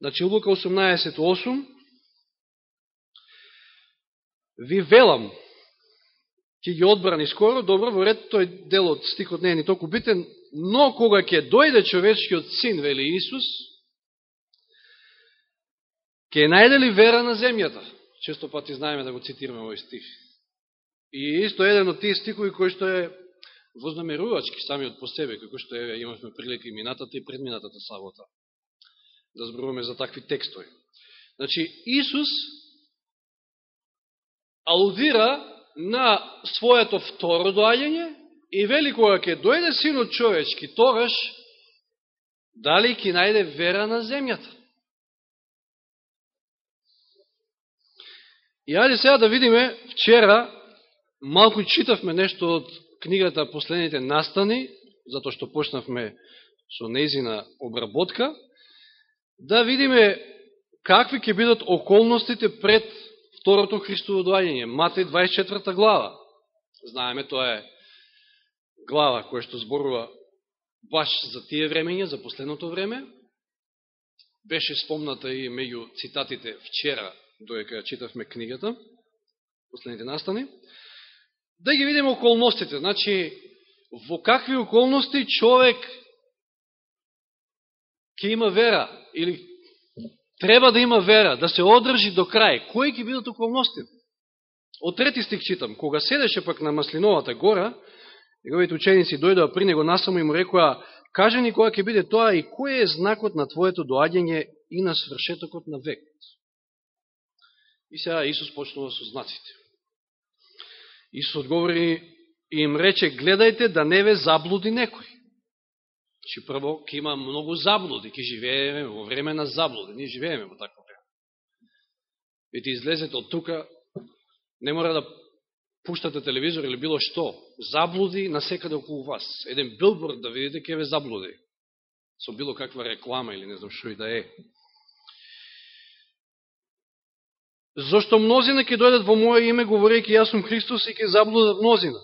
Значи, Лука 18.8 Ви велам, ќе ги одбрани скоро, добро, во ред тој дел од стихот не е ни толку битен, но кога ќе дојде човечкиот син, вели Исус, ќе најде ли вера на земјата? Често пати знаеме да го цитираме овој стих. И исто еден од тие стихови кој што е вознамерувачки самиот по себе, како што е, имавме прилика и минатата и предминатата сабота, да зборуваме за такви текстови. Значи, Исус алудира на своето второ доаѓање и вели кога ќе дојде синот човечки, тогаш дали ќе најде вера на земјата. И ајде сега да видиме, вчера малку читавме нешто од книгата Последните настани, затоа што почнавме со неизина обработка, да видиме какви ќе бидат околностите пред второто Христово доаѓање, Матеј 24 глава. Знаеме, тоа е глава која што зборува баш за тие времења, за последното време. Беше спомната и меѓу цитатите вчера, доека читавме книгата, последните настани. Да ги видиме околностите. Значи, во какви околности човек ќе има вера, или треба да има вера, да се одржи до крај. Кои ќе бидат околностите? Од трети стих читам. Кога седеше пак на Маслиновата гора, неговите ученици дојдоа при него насамо и му рекоа, кажи ни која ќе биде тоа и кој е знакот на твоето доаѓање и на свршетокот на векот. И сега Исус почнува со знаците. Исус одговори и им рече, гледајте да не ве заблуди некој. Че прво, ќе има многу заблуди, ќе живееме во време на заблуди. Ние живееме во такво време. Вите излезете од тука, не мора да пуштате телевизор или било што. Заблуди на секаде околу вас. Еден билборд да видите, ќе ве заблуди. Со било каква реклама или не знам што и да е. Зошто мнозина ќе дојдат во моје име, говорејќи јас сум Христос и ќе заблудат мнозина.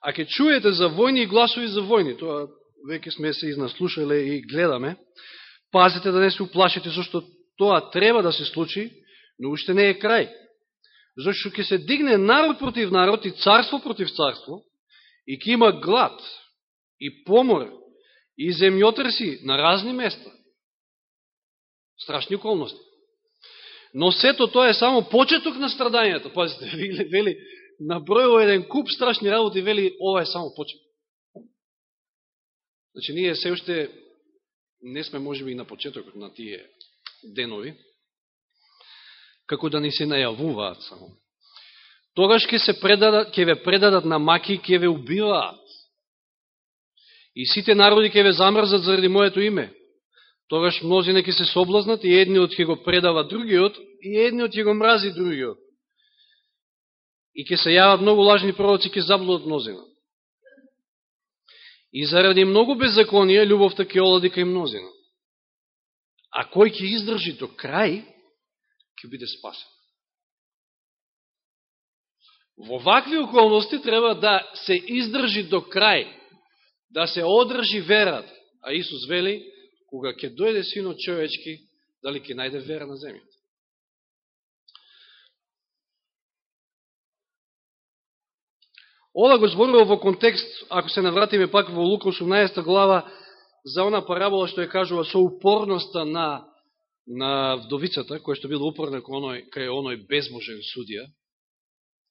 А ќе чуете за војни и гласови за војни, тоа веќе сме се изнаслушале и гледаме, пазите да не се уплашите, зашто тоа треба да се случи, но уште не е крај. Зашто ќе се дигне народ против народ и царство против царство, и ќе има глад, и помор, и земјотреси на разни места. Страшни околности. Но сето тоа е само почеток на страдањето. Пазите, вели, вели набројува еден куп страшни работи, вели, ова е само почеток. Значи, ние се уште не сме, може би, и на почетокот на тие денови, како да ни се најавуваат само. Тогаш ќе се предадат, ќе ве предадат на маки, ќе ве убиваат. И сите народи ќе ве замрзат заради моето име. Тогаш мнозина ќе се соблазнат и едниот ќе го предава другиот и едниот ќе го мрази другиот и ќе се јават многу лажни пророци, ќе заблудат мнозина. И заради многу беззаконија, љубовта ќе олади кај мнозина. А кој ќе издржи до крај, ќе биде спасен. Во вакви околности треба да се издржи до крај, да се одржи верата. А Исус вели, кога ќе дојде синот човечки, дали ќе најде вера на земја. Ова го зборува во контекст, ако се навратиме пак во Лука 18 глава, за она парабола што ја кажува со упорноста на, на вдовицата, која што била упорна кај оној, кај оној безможен судија,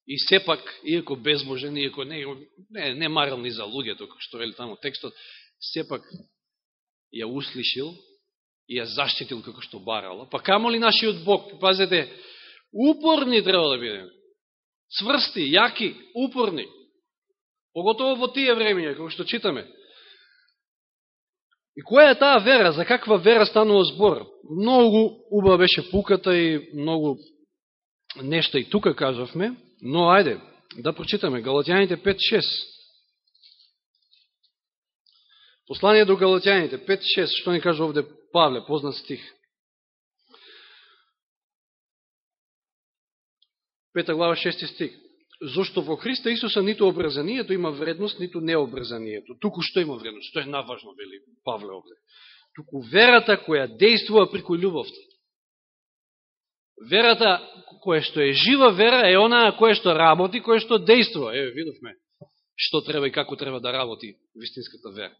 и сепак, иако безможен иако не, не, не марал ни за луѓето, како што вели тамо текстот, сепак ја услишил и ја заштитил како што барала. Па камо ли нашиот Бог? Пазете, упорни треба да бидеме. Сврсти, јаки, упорни. Поготово во тие времења, како што читаме. И која е таа вера? За каква вера станува збор? Многу убава беше пуката и многу нешта и тука кажавме, но ајде, да прочитаме Галатјаните 5.6. Послание до Галатјаните 5.6, што ни кажа овде Павле, познат стих. Пета глава, шести стих зашто во Христа Исуса ниту обрезанието има вредност, ниту необрезанието. Туку што има вредност? тоа е наважно, вели Павле овде. туку верата која действува преку љубовта. Верата која што е жива вера е онаа која што работи, која што действува. Еве, видовме што треба и како треба да работи вистинската вера.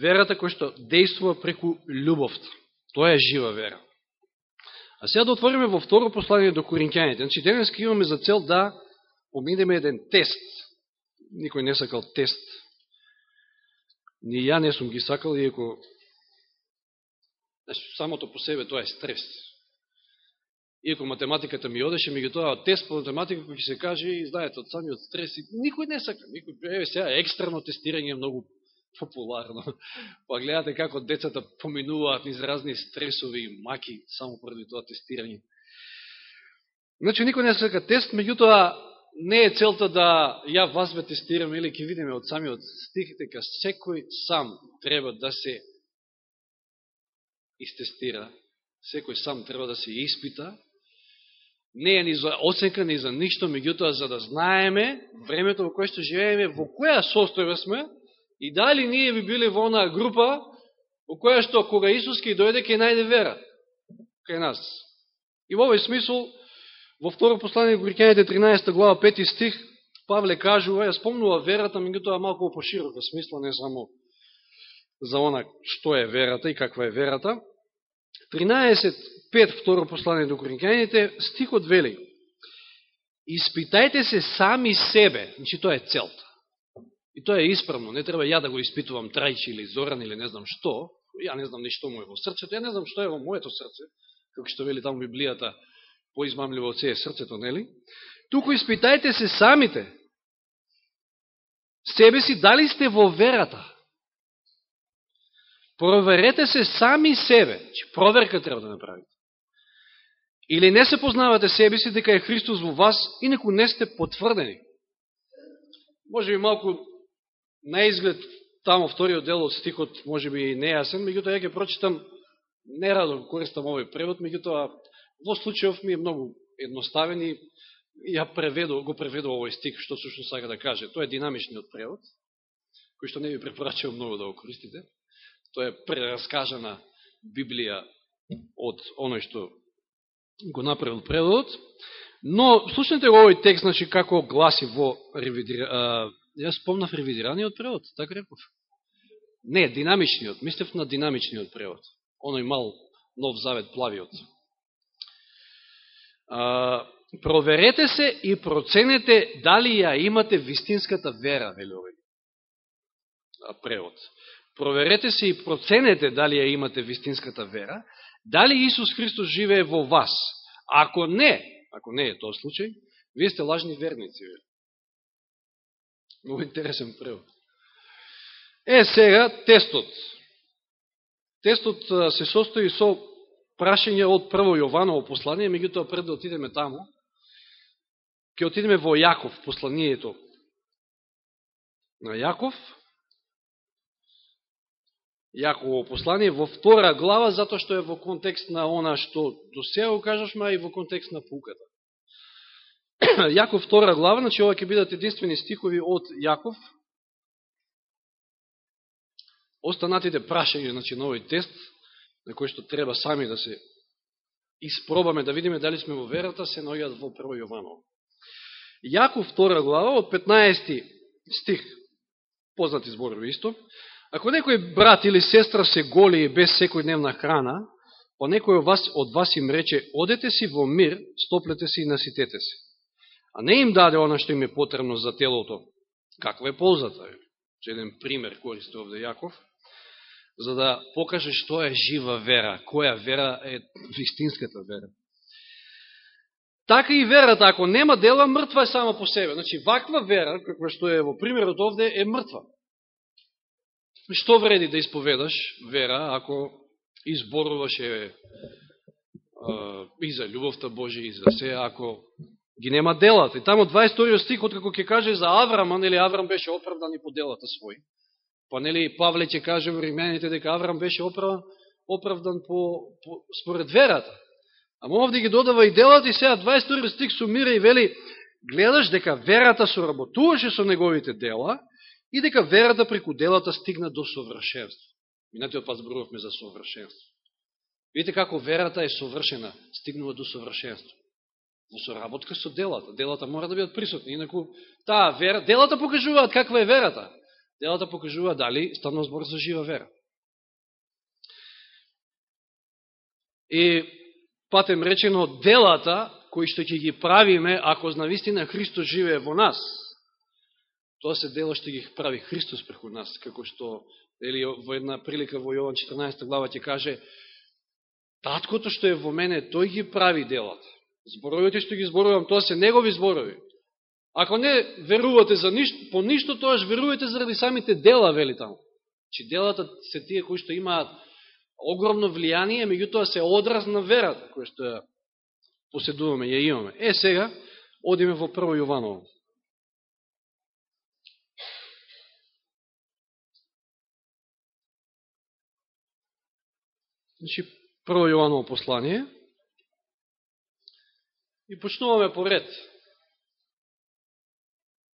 Верата која што действува преку љубовта. Тоа е жива вера. А сега да отвориме во второ послание до Коринќаните. Значи, денеска имаме за цел да поминеме еден тест. Никој не сакал тест. Ни ја не сум ги сакал, иако значи, самото по себе тоа е стрес. Иако математиката ми одеше, ми ги тоа тест по математика кој ќе се каже и знаете од самиот стрес, никој не сака. Никој, еве сега, екстрено тестирање е многу популарно. Па гледате како децата поминуваат низ разни стресови и маки само поради тоа тестирање. Значи, никој не сака тест, меѓутоа, не е целта да ја вас ве тестираме или ќе видиме од самиот стих, дека секој сам треба да се истестира, секој сам треба да се испита, не е ни за оценка, ни за ништо, меѓутоа за да знаеме времето во кое што живееме, во која состојба сме, И дали ние би биле во онаа група, во која што кога Исус ке дојде, ке најде вера кај нас. И во овој смисол, во второ послание Горикјаните 13 глава 5 стих, Павле кажува, ја спомнува верата, тоа малко поширока смисла, не само за она што е верата и каква е верата. 13.5 второ послание до Коринќаните, стихот вели, Испитајте се сами себе, значи тоа е целта. И тоа е исправно, не треба ја да го испитувам Трајчи или Зоран или не знам што, ја не знам ништо му е во срцето, ја не знам што е во моето срце, како што вели таму Библијата, поизмамливо од е срцето, нели? Туку испитајте се самите, себе си дали сте во верата. Проверете се сами себе, че проверка треба да направите. Или не се познавате себе си дека е Христос во вас, инаку не сте потврдени. Може би малку на изглед тамо вториот дел од стихот може би и нејасен, меѓутоа ја ќе прочитам, не радо користам овој превод, меѓутоа во случајов ми е многу едноставен и ја преведу, го преведу овој стих, што сушно сака да каже. Тоа е динамичниот превод, кој што не ви препорачувам многу да го користите. Тоа е прераскажана Библија од оној што го направил преводот. Но, слушнете го овој текст, значи, како гласи во ревидира, Јас спомнав ревидираниот превод, така реков. Не, динамичниот. Мислев на динамичниот превод. Оној мал нов завет плавиот. А, проверете се и проценете дали ја имате вистинската вера, вели овој превод. Проверете се и проценете дали ја имате вистинската вера, дали Исус Христос живее во вас. Ако не, ако не е тоа случај, вие сте лажни верници. Вели. Много интересен превод. Е, сега, тестот. Тестот се состои со прашање од прво Јованово послание, меѓутоа пред да отидеме таму, ќе отидеме во Јаков, посланието на Јаков, Јаково послание во втора глава, затоа што е во контекст на она што до сега го а и во контекст на пуката. Јаков втора глава, значи ова ќе бидат единствени стихови од Јаков. Останатите прашања, значи на овој тест, на кој што треба сами да се испробаме, да видиме дали сме во верата, се наоѓаат во прво Јованово. Јаков втора глава, од 15 стих, познати зборови исто, Ако некој брат или сестра се голи и без секојдневна храна, па некој од вас, од вас им рече, одете си во мир, стоплете си и наситете се а не им даде она што им е потребно за телото. Каква е ползата? Еден пример користи овде Јаков, за да покаже што е жива вера, која вера е вистинската вера. Така и верата, ако нема дела, мртва е сама по себе. Значи, ваква вера, каква што е во примерот овде, е мртва. Што вреди да исповедаш вера, ако изборуваш е, и за љубовта Божија и за се, ако ги нема делата. И тамо 22 стих, откако ќе каже за Аврама, нели Аврам беше оправдан и по делата своји. Па нели Павле ќе каже во Римјаните дека Аврам беше оправдан, оправдан по, по, според верата. Ама овде ги додава и делата и сега 22 стих сумира и вели гледаш дека верата соработуваше со неговите дела и дека верата преку делата стигна до совршенство. Минатиот пат зборувавме за совршенство. Видите како верата е совршена, стигнува до совршенство. Во соработка со делата. Делата мора да бидат присутни. Инаку, таа вера, делата покажуваат каква е верата. Делата покажуваат дали станува збор за жива вера. И патем речено, делата, кои што ќе ги правиме, ако знавистина Христос живее во нас, тоа се дела што ги прави Христос преку нас, како што или во една прилика во Јован 14 глава ќе каже, таткото што е во мене, тој ги прави делата. Зборовите што ги зборувам, тоа се негови зборови. Ако не верувате за ништо, по ништо, тоаш верувате заради самите дела, вели таму. Че делата се тие кои што имаат огромно влијание, меѓутоа се одраз на верата, која што ја поседуваме, ја имаме. Е, сега, одиме во Прво Јованово. Значи, Прво Јованово послание. И почнуваме по ред.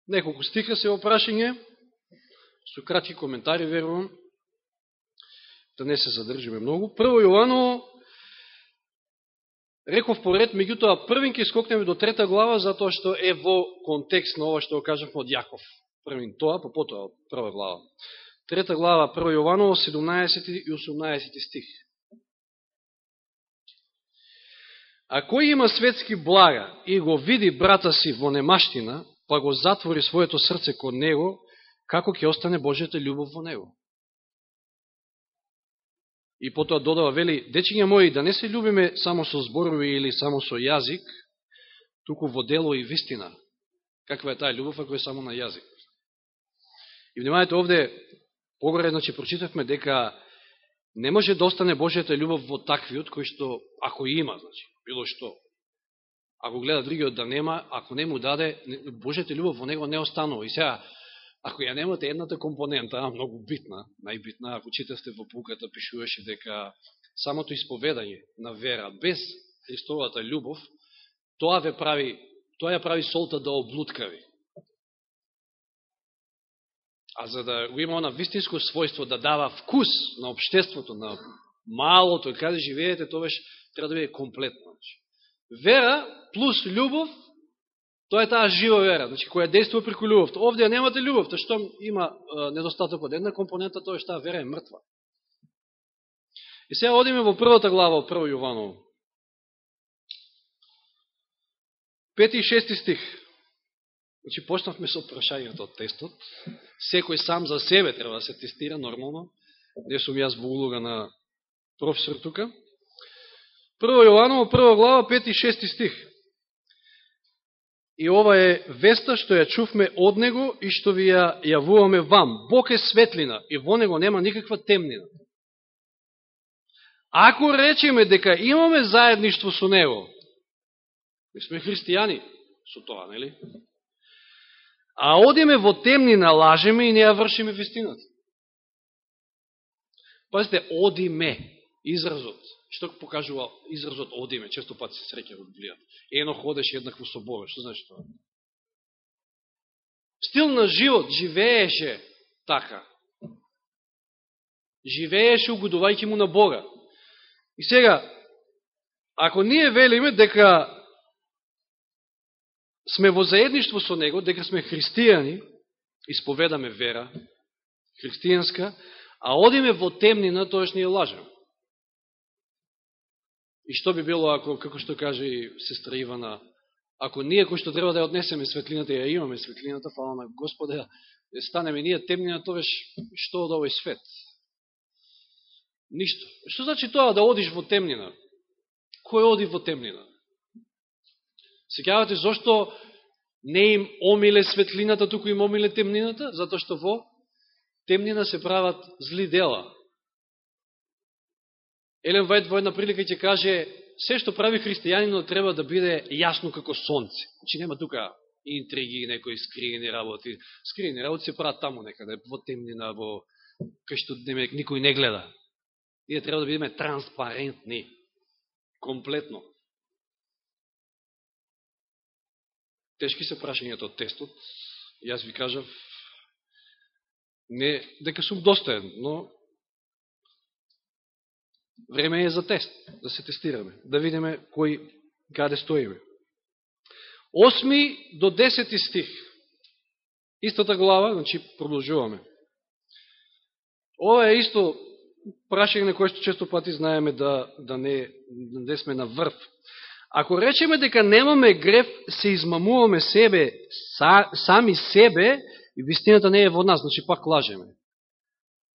Неколку стиха се опрашање, со кратки коментари, верувам, да не се задржиме многу. Прво Јованово, реков поред, меѓутоа првин ке скокнеме до трета глава, затоа што е во контекст на ова што го кажавме од Јаков. Првин тоа, па потоа прва глава. Трета глава, Прво Јованово, 17 и 18 стих. А кој има светски блага и го види брата си во немаштина, па го затвори своето срце кон него, како ќе остане Божијата љубов во него? И потоа додава, вели, дечиња мои, да не се љубиме само со зборови или само со јазик, туку во дело и вистина. Каква е таа љубов, ако е само на јазик? И внимавајте овде, погоре, значи, прочитавме дека не може да остане Божијата љубов во таквиот, кој што, ако има, значи, било што, ако гледа другиот да нема, ако не му даде, божјата љубов во него не останува. И сега, Ако ја немате едната компонента, многу битна, најбитна, ако читавте во пуката, пишуваше дека самото исповедање на вера без Христовата љубов, тоа ве прави, тоа ја прави солта да облуткави. А за да го има она вистинско својство да дава вкус на обштеството, на малото, каде живеете, тоа треба да биде комплетно. Значи. Вера плюс љубов Тоа е таа жива вера, значи, која действува преку љубовта. Овде ја немате љубовта, што има е, недостаток од една компонента, тоа е што вера е мртва. И сега одиме во првата глава во Прво Јованово. Пети и шести стих. Значи, почнавме со прашањето од тестот. Секој сам за себе треба да се тестира, нормално. Не сум јас во улога на професор тука. Прво Јованово, прва глава, пети и шести стих. И ова е веста што ја чувме од Него и што ви ја јавуваме вам. Бог е светлина и во Него нема никаква темнина. Ако речеме дека имаме заедништво со Него, ми сме христијани со тоа, нели? А одиме во темнина, лажеме и не ја вршиме вистината. Пазите, одиме, изразот. Што покажува изразот одиме, често пат се среќа во Библијата. Ено ходеше еднакво со Бога. Што значи тоа? Стил на живот живееше така. Живееше угодувајќи му на Бога. И сега, ако ние велиме дека сме во заедништво со Него, дека сме христијани, исповедаме вера, христијанска, а одиме во темнина, тоеш ние лажеме. И што би било ако, како што каже и сестра Ивана, ако ние кој што треба да ја однесеме светлината, ја имаме светлината, фала на Господа, станеме ние темнина, тоа што од овој свет? Ништо. Што значи тоа да одиш во темнина? Кој оди во темнина? Секавате зашто не им омиле светлината, туку им омиле темнината? Затоа што во темнина се прават зли дела. Елен Вајд во една прилика ќе каже, се што прави христијанинот треба да биде јасно како сонце. Значи нема тука интриги, некои скриени работи. Скриени работи се прават таму некаде, во темнина, во кај што никој не гледа. Ние треба да бидеме транспарентни, комплетно. Тешки се прашањето од тестот. Јас ви кажав, не дека сум достоен, но Време е за тест, да се тестираме, да видиме кој каде стоиме. Осми до десети стих. Истата глава, значи продолжуваме. Ова е исто прашање на кое што често пати знаеме да, да, не, да не сме на врв. Ако речеме дека немаме греф, се измамуваме себе, са, сами себе, и вистината не е во нас, значи пак лажеме.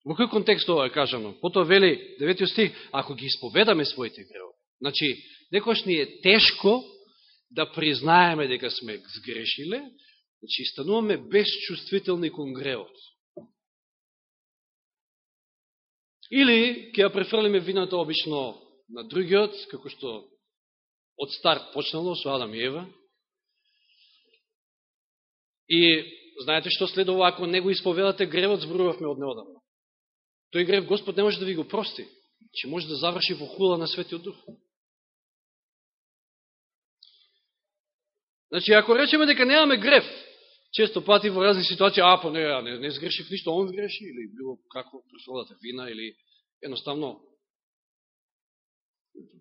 Во кој контекст ова е кажано? Потоа вели, 9 стих, ако ги исповедаме своите гревови. Значи, некојаш ни е тешко да признаеме дека сме сгрешиле, значи стануваме безчувствителни кон гревот. Или ќе ја префрлиме вината обично на другиот, како што од старт почнало со Адам и Ева. И знаете што следува ако не го исповедате гревот, зборувавме од неодамна. Тој грев Господ не може да ви го прости, че може да заврши во хула на Светиот Дух. Значи, ако речеме дека немаме грев, често пати во разни ситуации, а, па не, не, не сгрешив ништо, он сгреши, или било како пресодата вина, или едноставно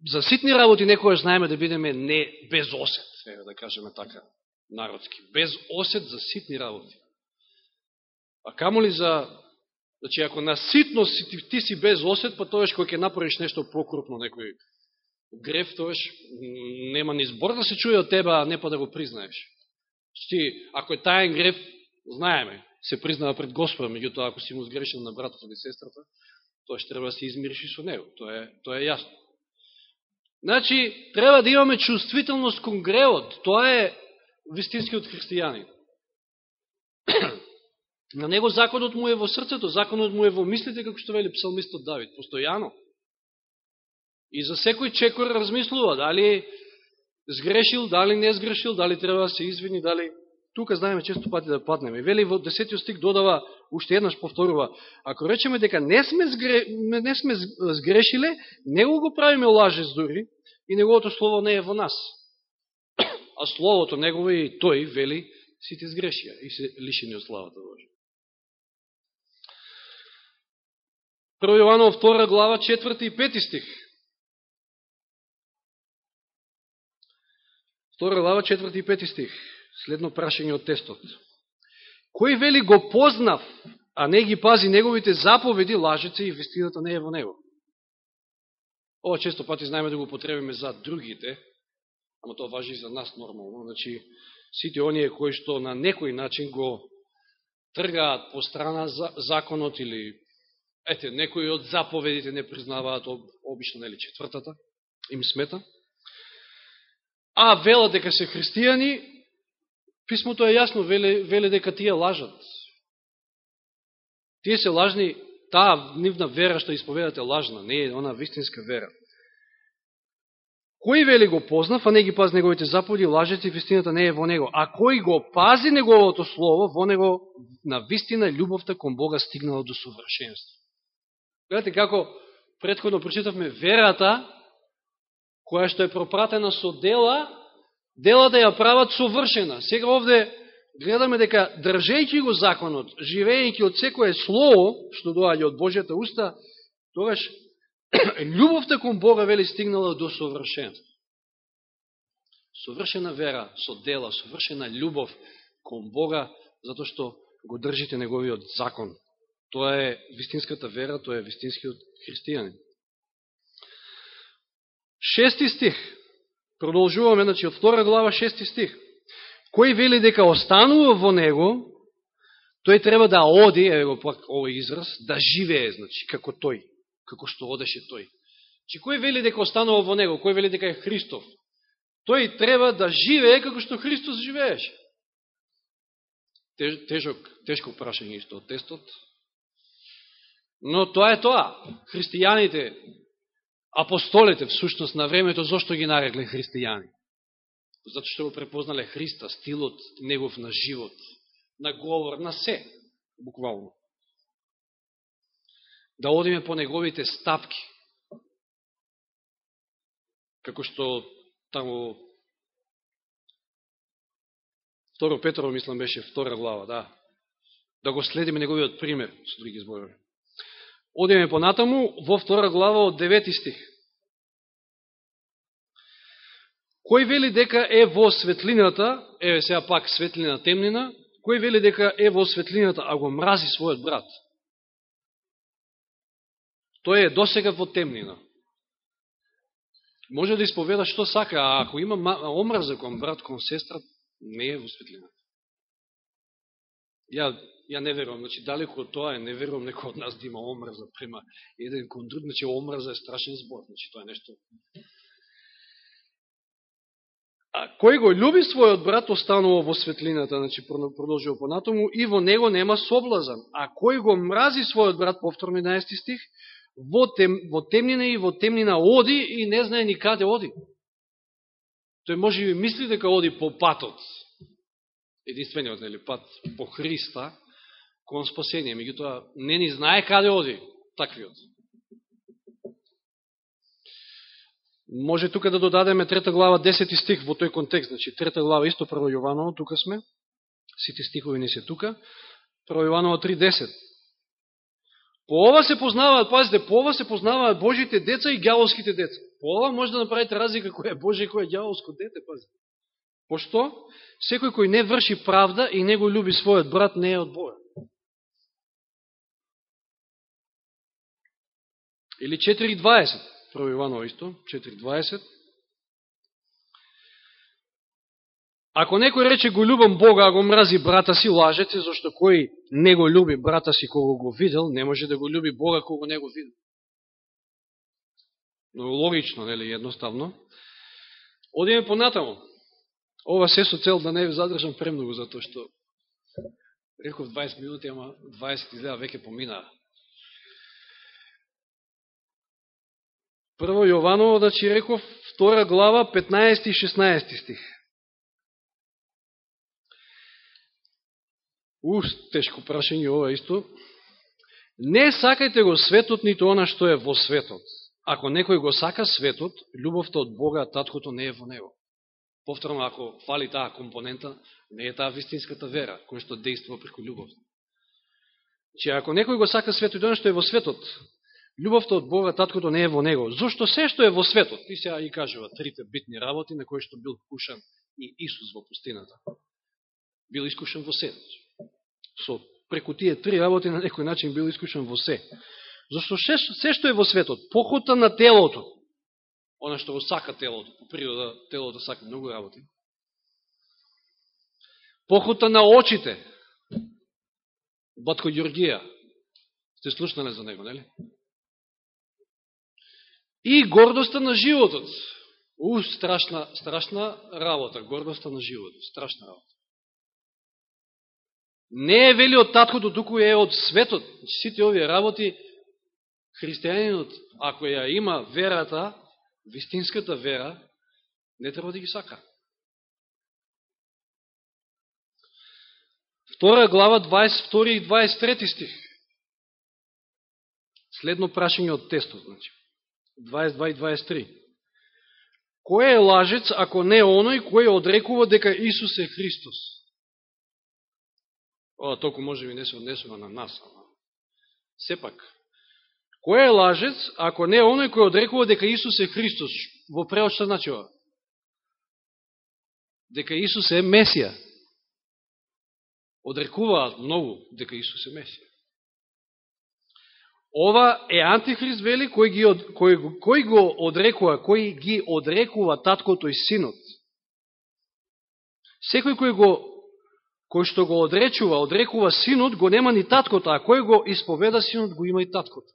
за ситни работи некоја знаеме да бидеме не без осет, да кажеме така, народски, без осет за ситни работи. А камо ли за, значи ако на ситност ти, ти си без осет, па тоеш кој ќе направиш нешто покрупно, некој греф, тоеш нема ни збор да се чуе од тебе, а не па да го признаеш. Значи, ти, ако е таен греф, знаеме, се признава пред Господа, меѓутоа ако си му сгрешен на братот или сестрата, тоа ще треба да се измириш и со него. Тоа е, тоа е јасно. Значи, треба да имаме чувствителност кон гревот. Тоа е вистинскиот христијанин. На него законот му е во срцето, законот му е во мислите, како што вели псалмистот Давид, постојано. И за секој чекор размислува, дали сгрешил, дали не сгрешил, дали треба да се извини, дали... Тука знаеме често пати да паднеме. И вели во 10 стик додава, уште еднаш повторува, ако речеме дека не сме, сгре... не сме сгрешиле, него го правиме лажец дури и неговото слово не е во нас. А словото негово и тој вели сите сгрешија и се лишени од славата Божа. 1 Јоанов 2 глава 4 и 5 стих. 2 глава 4 и 5 стих. Следно прашање од тестот. Кој вели го познав, а не ги пази неговите заповеди, лажеце и вистината не е во него. Ова често пати знаеме да го потребиме за другите, ама тоа важи и за нас нормално. Значи, сите оние кои што на некој начин го тргаат по страна за, законот или ете, некои од заповедите не признаваат обично, нели, четвртата, им смета. А вела дека се христијани, писмото е јасно, веле, веле дека тие лажат. Тие се лажни, таа нивна вера што исповедате лажна, не е она вистинска вера. Кој вели го познав, а не ги пази неговите заповеди, лажете и вистината не е во него. А кој го пази неговото слово, во него на вистина љубовта кон Бога стигнала до совршенство. Гледате како предходно прочитавме верата, која што е пропратена со дела, дела да ја прават совршена. Сега овде гледаме дека држејќи го законот, живејќи од секое слово што доаѓа од Божјата уста, тогаш љубовта кон Бога вели стигнала до совршенство. Совршена вера со дела, совршена љубов кон Бога, затоа што го држите неговиот закон. Тоа е вистинската вера, тоа е вистинскиот христијанин. Шести стих. Продолжуваме, значи, од втора глава, шести стих. Кој вели дека останува во него, тој треба да оди, еве го пак овој израз, да живее, значи, како тој, како што одеше тој. Че кој вели дека останува во него, кој вели дека е Христов, тој треба да живее како што Христос живееше. Тежок, тешко прашање исто од тестот. Но тоа е тоа. Христијаните, апостолите, всушност, на времето, зашто ги нарекле христијани? Зато што го препознале Христа, стилот негов на живот, на говор, на се, буквално. Да одиме по неговите стапки. Како што таму Второ Петро, мислам, беше втора глава, да. Да го следиме неговиот пример, со други зборови. Одиме понатаму во втора глава од 9 стих. Кој вели дека е во светлината, еве сега пак светлина темнина, кој вели дека е во светлината, а го мрази својот брат? Тој е досега во темнина. Може да исповеда што сака, а ако има омрза кон брат, кон сестра, не е во светлината. Ја, ја не верувам, значи далеко од тоа е, не верувам некој од нас да има омраза према еден кон друг, значи омраза е страшен збор, значи тоа е нешто А кој го љуби својот брат, останува во светлината, значи продолжува понатому, и во него нема соблазан. А кој го мрази својот брат, повторно 11 стих, во, тем, во темнина и во темнина оди и не знае ни каде оди. Тој можеби мисли дека оди по патот, единствениот нели, пат по Христа, кон спасение, меѓутоа не ни знае каде оди таквиот. Може тука да додадеме трета глава, 10 стих во тој контекст, значи трета глава исто прво Јованово, тука сме, сите стихови не се тука, прво Јованово 3.10. По ова се познаваат, пазите, по ова се познаваат Божите деца и гјаволските деца. По ова може да направите разлика кој е Божие и кој е гјаволско дете, пазите. Пошто? Секој кој не врши правда и не го люби својот брат не е од Бога. Или 4.20. Прво Иваново исто, 4.20. Ако некој рече го любам Бога, а го мрази брата си, лажете, зашто кој не го люби брата си кога го видел, не може да го люби Бога кога не го видел. Но логично, нели, едноставно. Одиме понатамо. Ова се со цел да не ви задржам премногу, затоа што реков 20 минути, ама 20 изгледа веќе поминаа. Прво Јованово, да чи реков, втора глава, 15 и 16 стих. Ух, тешко прашање ова исто. Не сакајте го светот, нито она што е во светот. Ако некој го сака светот, љубовта од Бога, таткото не е во него. Повторно, ако фали таа компонента, не е таа вистинската вера, која што действува преку љубовта. Значи, Че ако некој го сака светот, и она што е во светот, Љубовта од Бога, таткото не е во него. Зошто се што е во светот, ти сега и кажува трите битни работи на кои што бил кушан и Исус во пустината. Бил искушен во се. Со преку тие три работи на некој начин бил искушен во се. Зошто се, се што е во светот, похота на телото, она што го сака телото, по природа телото сака многу работи, похота на очите, Батко Јоргија, сте слушнале за него, нели? И гордоста на животот. У, страшна, страшна работа, гордоста на животот, страшна работа. Не е вели од таткото, туку е од светот. Сите овие работи, христијанинот, ако ја има верата, вистинската вера, не треба да ги сака. Втора глава, 22 и 23 стих. Следно прашање од тестот, значи. 22 и 23. Кој е лажец, ако не оној кој одрекува дека Исус е Христос? Ова толку може би не се однесува на нас, ама. Сепак, кој е лажец, ако не оној кој одрекува дека Исус е Христос? Во превод што значи ова? Дека Исус е Месија. Одрекуваат многу дека Исус е Месија. Ова е антихрист, вели, кој, ги, кој, кој го одрекува, кој ги одрекува таткото и синот. Секој кој го кој што го одречува, одрекува синот, го нема ни таткото, а кој го исповеда синот, го има и таткото.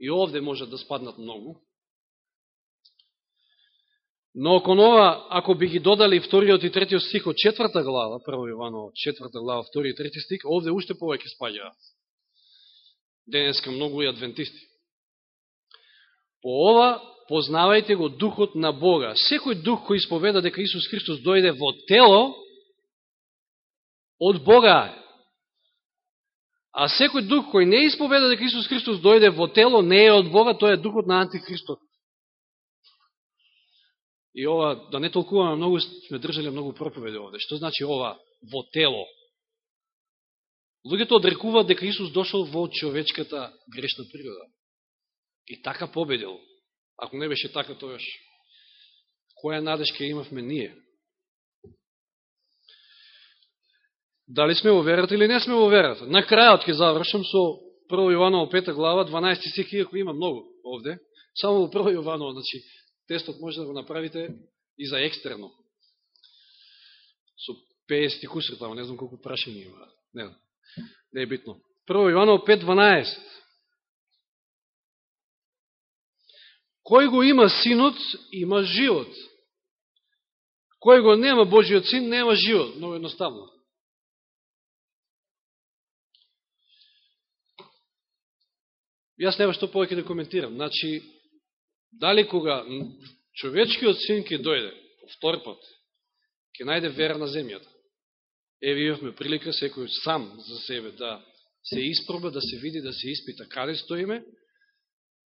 И овде може да спаднат многу. Но кон ова, ако би ги додали вториот и третиот стих од четврта глава, прво Иваново, четврта глава, втори и трети стих, овде уште повеќе спаѓаат денеска многу и адвентисти. По ова познавајте го духот на Бога. Секој дух кој исповеда дека Исус Христос дојде во тело, од Бога е. А секој дух кој не исповеда дека Исус Христос дојде во тело, не е од Бога, тој е духот на антихристот. И ова, да не толкуваме многу, сме држали многу проповеди овде. Што значи ова во тело? Луѓето одрекуваат дека Исус дошол во човечката грешна природа. И така победил. Ако не беше така, тојаш, која надежка имавме ние? Дали сме во верата или не сме во верата? На крајот ќе завршам со 1 Јованово 5 глава, 12 стих, иако има многу овде. Само во 1 Јованово, значи, тестот може да го направите и за екстерно. Со 50 куср тамо, не знам колку прашени има. Не, не е битно. Прво Јованово 5.12. Кој го има синот, има живот. Кој го нема Божиот син, нема живот. Много едноставно. Јас нема што повеќе да коментирам. Значи, дали кога човечкиот син ќе дојде, втор пат, ќе најде вера на земјата. Еве имавме прилика секој сам за себе да се испроба, да се види, да се испита каде стоиме,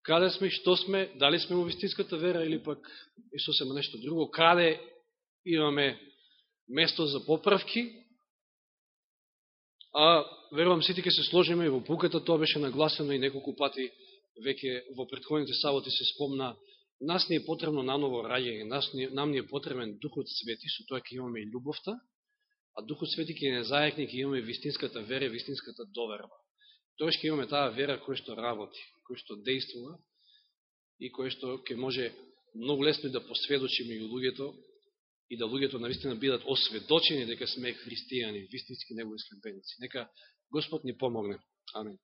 каде сме, што сме, дали сме во вистинската вера или пак и сосема нешто друго, каде имаме место за поправки, а верувам сите ќе се сложиме и во пуката, тоа беше нагласено и неколку пати веќе во предходните саботи се спомна, нас не е потребно наново раѓање, нас не, нам не е потребен Духот Свети, со тоа ќе имаме и љубовта, а Духот Свети ќе не зајакне, ќе имаме вистинската вера, вистинската доверба. Тоа ќе имаме таа вера која што работи, која што действува и која што ќе може многу лесно да посведочиме и луѓето и да луѓето наистина бидат осведочени дека сме христијани, вистински негови следбеници. Нека Господ ни помогне. Амин.